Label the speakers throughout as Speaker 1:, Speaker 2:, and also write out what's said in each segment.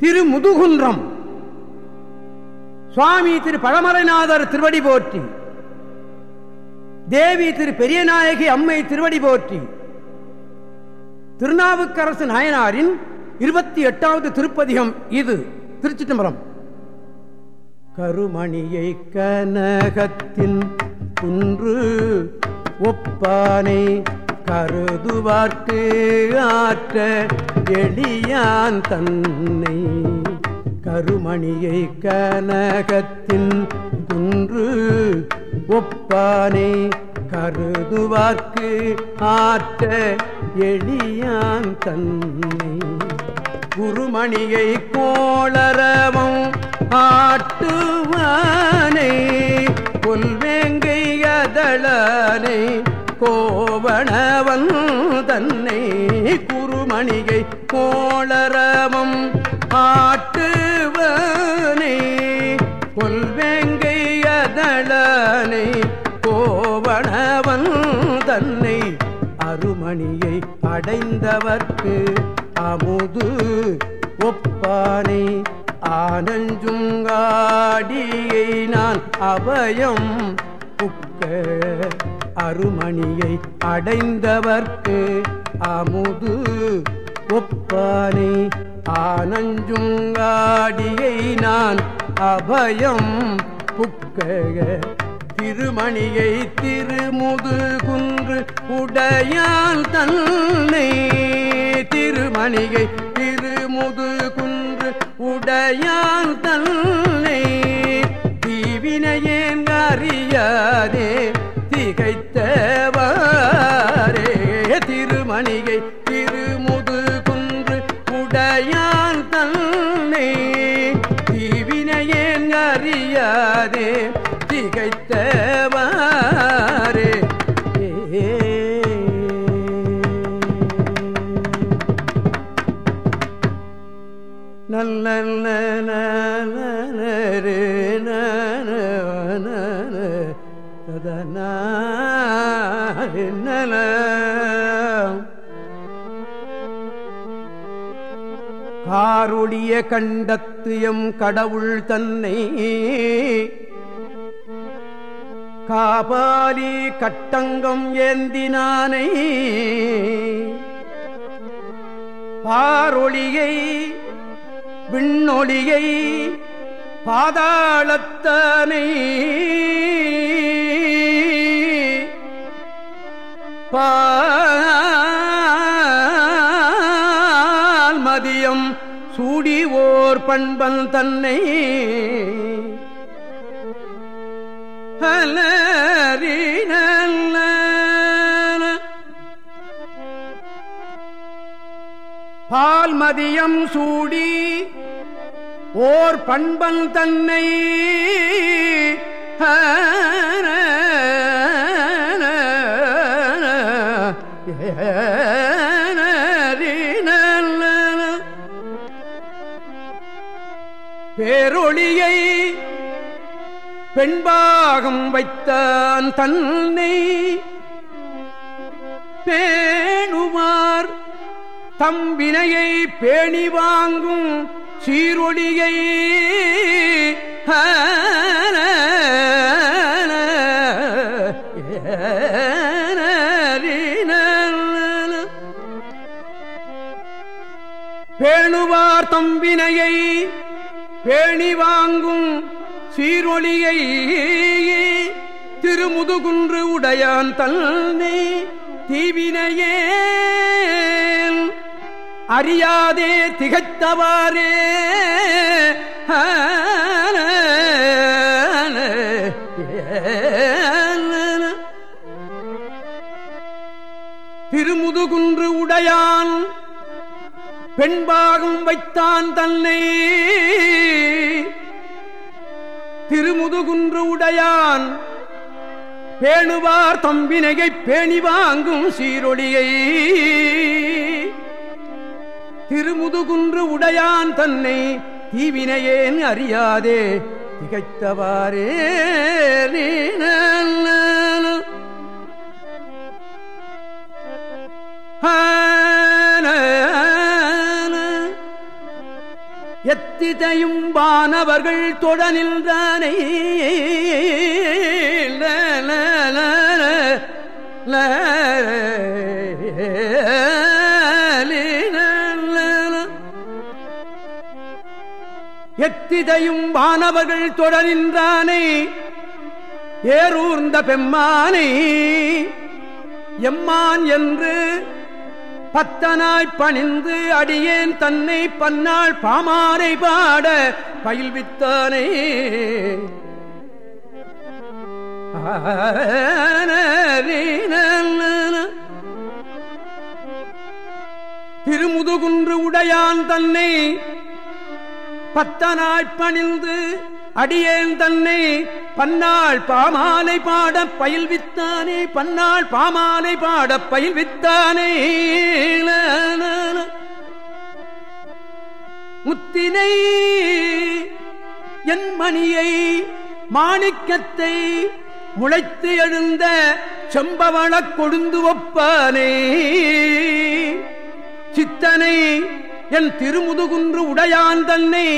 Speaker 1: திரு முதுகுன்றம் சுவாமி திரு பழமலைநாதர் திருவடி போற்றி. தேவி திரு பெரியநாயகி அம்மை திருவடி போற்றி. திருநாவுக்கரசு நாயனாரின் இருபத்தி எட்டாவது திருப்பதிகம் இது. திருச்சி தம்பரம் கருமணியை கனகத்தின் குன்று ஒப்பானை கருதுவார்க்கு ஆற்ற எளியான் தன்னை. கருமணியை கனகத்தின் குன்று ஒப்பானை. கருதுவார்க்கு ஆற்ற எளியான் தன்னை. குருமணியை கோளரவம் ஆட்டுவானை. கொல்வேங்கை அதழனை. கோவணவன் தன்னை குருமணியை கோளரவம் ஆட்டுவனை. கொல்வேங்கையதழனை கோவணவன் தன்னை அருமணியை அடைந்தவர்க்கு அமுது ஒப்பானை. ஆனஞ்சுங்காடியை நான் அபயம் புக்க அருமணியை அடைந்தவர்க்கு அமுது ஒப்பானை ஆனஞ்சுங்காடியை நான் அபயம் புக்கக திருமணியை திருமுது குன்று உடையால் தன்னை திருமணியை திருமுது குன்று உடையால் திகைத்தவாரே திருமணிகை திருமுது குன்று உடையான் தன்னை தீவினையேன் அறியாதே திகைத்தவாரே நல்ல காரொளிய கண்டத்தியம் கடவுள் தன்னை காபாலி கட்டங்கம் ஏந்தினானை பாரொளியை விண்ணொளியை பாதாளத்தானை மதியம் சூடி ஓர் பண்பன் தன்னை. பால் மதியம் சூடி ஓர் பண்பன் தன்னை. பேரொளியை பெண்பாகம் வைத்தான் தன்னை பேணுமார் தம்பினையை பேணி வாங்கும் சீரொளியை பேணுவார் தம்பினையை பேணி வாங்கும் சீரொளியை திருமுதுகுன்று உடையான் தன்னை தீவினையே அறியாதே திகைத்தவாறே. திருமுதுகுன்று உடையான் பெண்பாகம் வைத்தான் தன்னை. திருமுதுகுன்று உடையான் பேணுவார் தம்பினையை பேணி வாங்கும் சீரொளியை திருமுதுகுன்று உடையான் தன்னை தீவினையேன் அறியாதே. திகைத்தவாறே நீ எத்திதையும் வானவர்கள் தொட நின்றானை. எத்திதையும் வானவர்கள் தொட நின்றானை. ஏறூர்ந்த பெம்மானை. எம்மான் என்று பத்தனாய் பணிந்து அடியேன் தன்னை பன்னாள் பாமாரை பாட பயில்வித்தானே திருமுதுகுன்று உடையான் தன்னை பத்தனாய் பணிந்து அடியேன் தன்னை பன்னாள் பாமாலை பாட பயில்வித்தானே பன்னாள் பாமாலை பாட பயில்வித்தானே. முத்தினை என் மணியை மாணிக்கத்தை முளைத்து எழுந்த செம்பவள கொழுந்து ஒப்பானே. சித்தனை என் திருமுதுகுன்று உடையான் தன்னை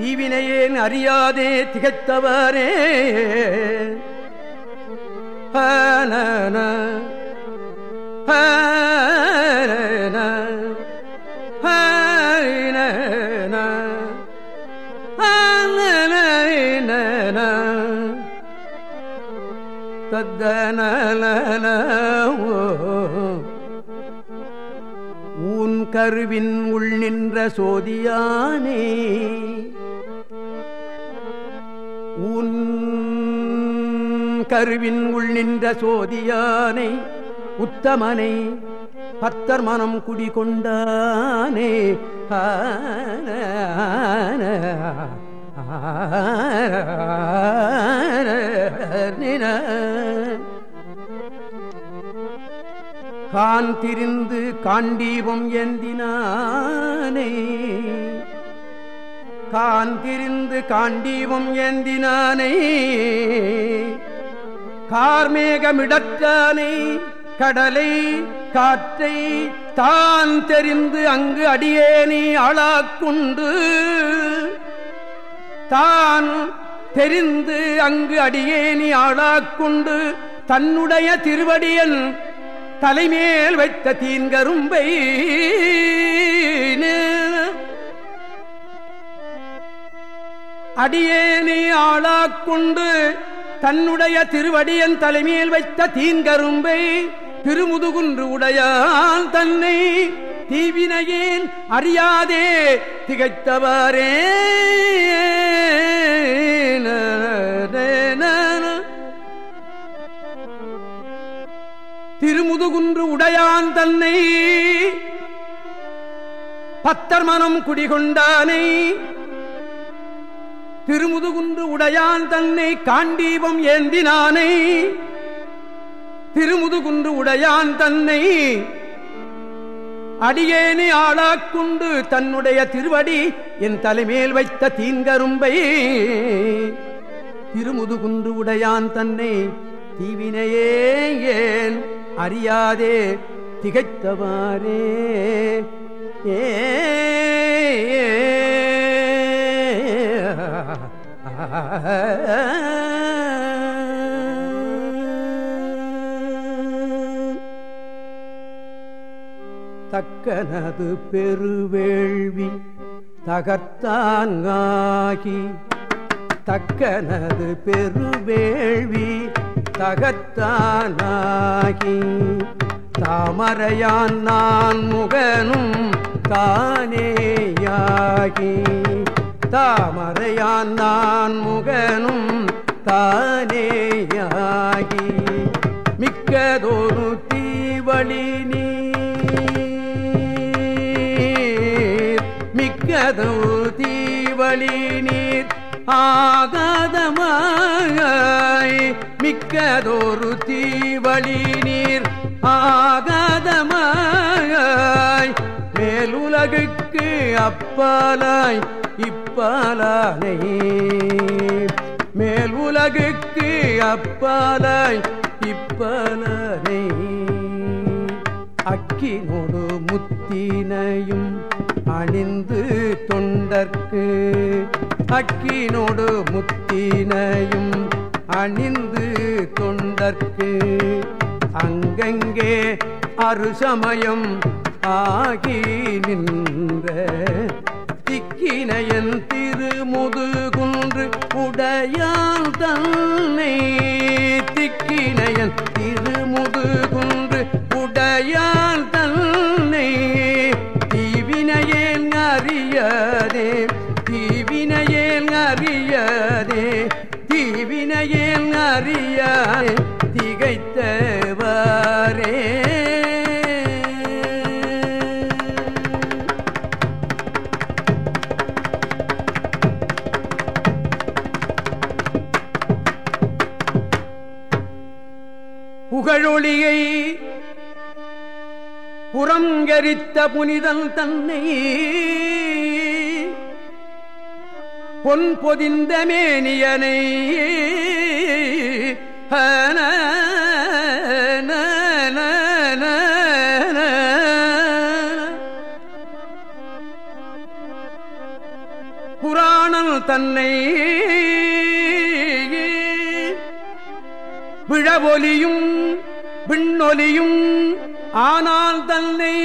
Speaker 1: தீவினையேன் அறியாதே திகைத்தவரே. ஹன தத்தன ஊன் கருவின் உள் நின்ற சோதியானே கருவின் உள் நின்ற சோதியானை உத்தமனை பத்தர் மனம் குடிகொண்டானே நின கான் திரிந்து காண்டீபம் எந்தினானே கான் திரிந்து காண்டீபம் எந்தினானே கார்மேகமிடற்றானை கடலை காற்றை தான் தெரிந்து அங்கு அடியேனி ஆளாக்குண்டு. தான் தெரிந்து அங்கு அடியேனி ஆளாக்குண்டு. தன்னுடைய திருவடியன் தலைமேல் வைத்த தீன்கரும்பை அடியேனி ஆளாக்கொண்டு. தன்னுடைய திருவடியன் தலைமையில் வைத்த தீங்கரும்பை திருமுதுகுன்று உடையான் தன்னை தீவினையேன் அறியாதே திகைத்தவாரே. திருமுதுகுன்று உடையான் தன்னை பத்தர் மனம் குடிகொண்டானை திருமுதுகுன்று உடையான் தன்னை காண்டீபம் ஏந்தினானை. திருமுதுகுன்று உடையான் தன்னை அடியேனை ஆளாக்குண்டு தன்னுடைய திருவடி என் தலைமேல் வைத்த தீன்கரும்பை திருமுதுகுன்று உடையான் தன்னை தீவினையே ஏன் அறியாதே திகைத்தவாரே ஏ. தக்கனது பெருவேள்வி தகர்த்தாங்காகி தக்கனது பெருவேள்வி தகத்தானாகி தாமரையான் நான் முகனும் தானேயாகி. தாமரையான் நான் முகனும் தானேயாகி. மிக்கதொரு தீவழி நீர். மிக்கதொரு தீவழி நீர் ஆகாதமாய். மிக்கதொரு தீவழி நீர் ஆகாதமாய். மேலுலகுக்கு அப்பாலாய் இப்பாலானை மேலுலகுக்கு அப்பாலாய் இப்பாலானை அக்கினோடு முத்தினையும் அணிந்து தொண்டற்கு அக்கினோடு முத்தினையும் அணிந்து தொண்டற்கு அங்கங்கே அருசமயம் ஆகி நின்ற திக்கினையன் திருமுது குன்று உடையால் தன்னை புறங்கரித்த புனிதன் தன்னை பொன் பொதிந்த மேனியனை ஹன புராணம் தன்னை விழவொலியும் விண்ணொலியும் ஆனால் தன்னை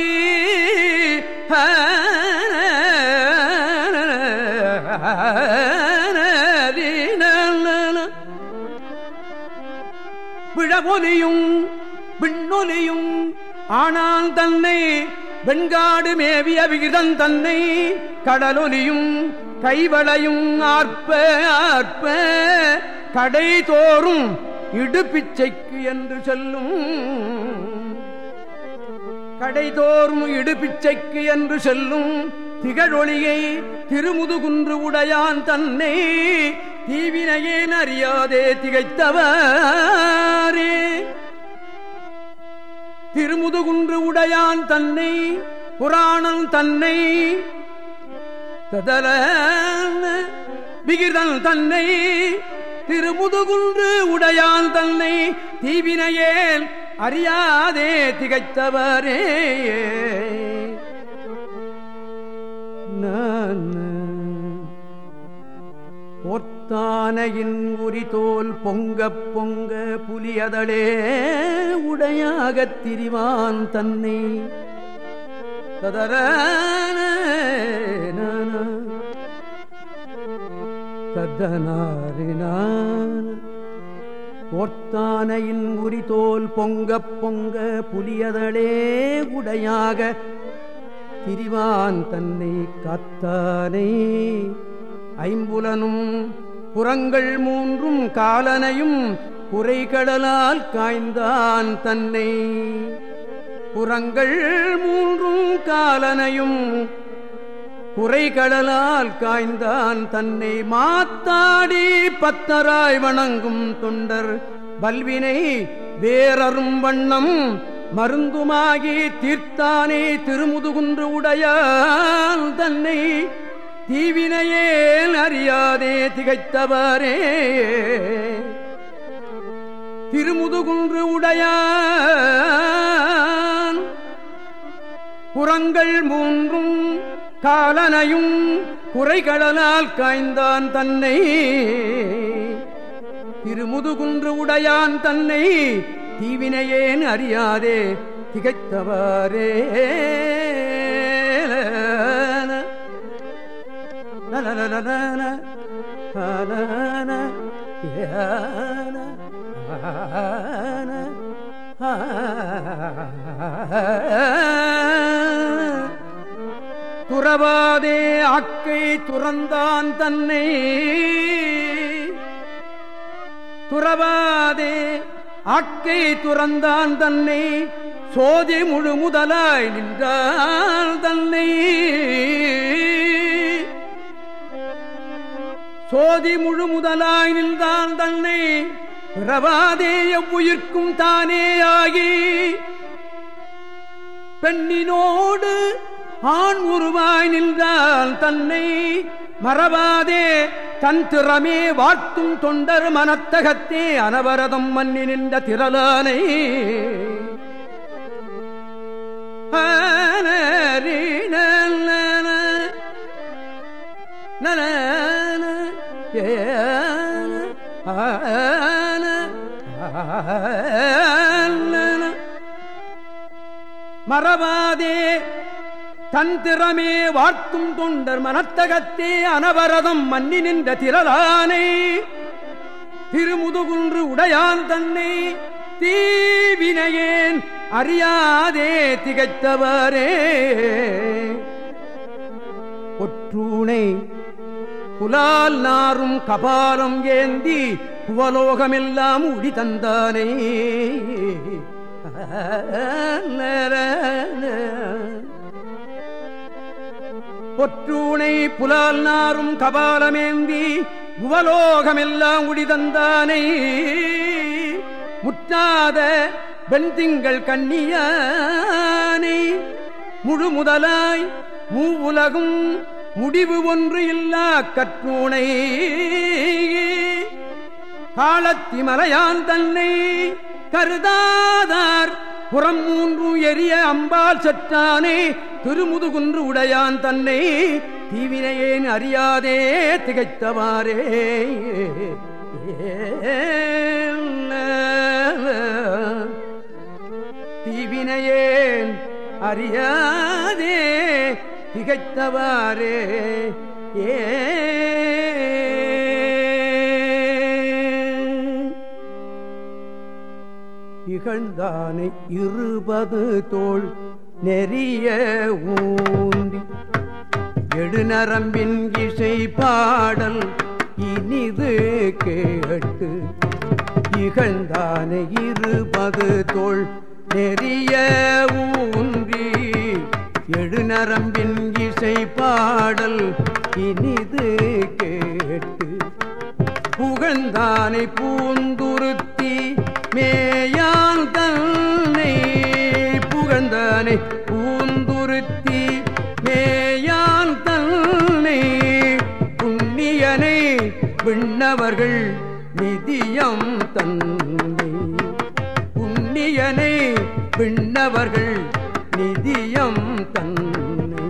Speaker 1: விழவொலியும் விண்ணொலியும் ஆனால் தன்னை வெண்காடு மேவிய விகிதம் தன்னை கடலொலியும் கைவளையும் ஆர்ப்ப ஆர்ப்ப கடை தோறும் இடுபிச்சைக்கு என்று சொல்லும் கடைதோறும் இடுபிச்சைக்கு என்று செல்லும் திகழொளியை திருமுதுகுன்று உடையான் தன்னை தீவினையேன் அறியாதே திகைத்தவரே. திருமுதுகுன்று உடையான் தன்னை புராணம் தன்னை ததல விகிதன் தன்னை திருமுதுகுன்று உடையான் தன்னை தீவினையேன் அறியாதே திகைத்தவரே. பொத்தானையின் உரிதோல் பொங்க பொங்க புலியதழே உடையாகத் திரிவான் தன்னை. ததர தத்தனாரினான் போர்த்தானையின் உரிதோல் பொங்க பொங்க புலியதழே உடையாக திரிவான் தன்னை காத்தானே. ஐம்புலனும் புறங்கள் மூன்றும் காலனையும் குறைகடலால் காய்ந்தான் தன்னை. புறங்கள் மூன்றும் காலனையும் குறைகடலால் காய்ந்தான் தன்னை மாத்தாடி பத்தராய் வணங்கும் தொண்டர். பல்வினை வேறரும் வண்ணம் மருந்துமாகி தீர்த்தானே திருமுதுகுன்று உடையால் தன்னை தீவினையேல் அறியாதே திகைத்தவரே. திருமுதுகுன்று உடையான் புறங்கள் மூன்றும் காலனையும் குறைகடலால் காய்ந்தான் தன்னை. திருமுதுகுன்று உடையான் தன்னை தீவினையேன் அறியாதே திகைத்தவாரே துறந்தான் தன்னை. துறவாதே அக்கை துறந்தான் தன்னை. சோதி முழு முதலாய் நின்றால் தன்னை. சோதி முழு முதலாய் நின்றான் தன்னை. பிறவாதே எவ்வுயிர்க்கும் தானே ஆகி. பெண்ணினோடு ஆண் உருவாய் நின்றால் தன்னை மறவாதே தன் திறமே வாழ்த்தும் தொண்டர் மனத்தகத்தே அனவரதம் மன்னி நின்ற திரளானை மறவாதே தன் திறமே வார்த்தும் தொண்டர் மனத்தகத்தே அனவரதம் மன்னி நின்ற திரளானை. திருமுதுகுன்று உடையான் தன்னை தீவினையேன் அறியாதே திகைத்தவரே. ஒற்றூனை புலால் நாரும் கபாலம் ஏந்தி புவலோகமெல்லாம் உடி தந்தானே. நேர. பொற்றூனை புலால் நாரும் கபாலமேந்தி உவலோகமெல்லாம் உடிதந்தானை. முற்றாத வெண்திங்கள் கண்ணியானை. முழு முதலாய் மூவுலகும் முடிவு ஒன்று இல்லா கற்றூனை. காலத்தி மலையான் தன்னை கருதாதார் புறம் மூன்று எரிய அம்பால் சற்றானே. திருமுதுகுன்று உடையான் தன்னை தீவினையேன் அறியாதே திகைத்தவாறே. தீவினையேன் அறியாதே திகைத்தவாறே. ஏ இகழ்ந்தானை இருபது தோல் நெறிய ஊந்தி எடுநரம்பின் இசை பாடல் இனிது கேட்டு இகழ்ந்தானை இருபது தோல் நெறிய ஊன்றி எழுநரம்பின் இசை பாடல் இனிது கேட்டு புகழ்ந்தானை பூந்துருத்தி மேயாந்த புகழ்ந்தானை பூந்துருத்தி மேயான் தன்னை புண்ணியனை விண்ணவர்கள் நிதியம் தன்னை. புண்ணியனை விண்ணவர்கள் நிதியம் தன்னை.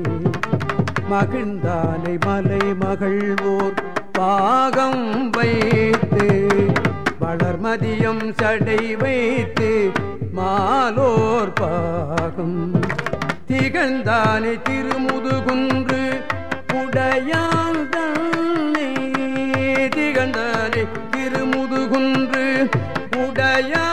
Speaker 1: மகிழ்ந்தானை மலை மகள்வோர் பாகம் வைத்து வளர்மதியம் சடை வைத்து மாலோர் பாகம். திகழ்ந்தானே திருமுதுகுன்று உடையால் தன்னை. திகழ்ந்தானே திருமுதுகுன்று உடையால்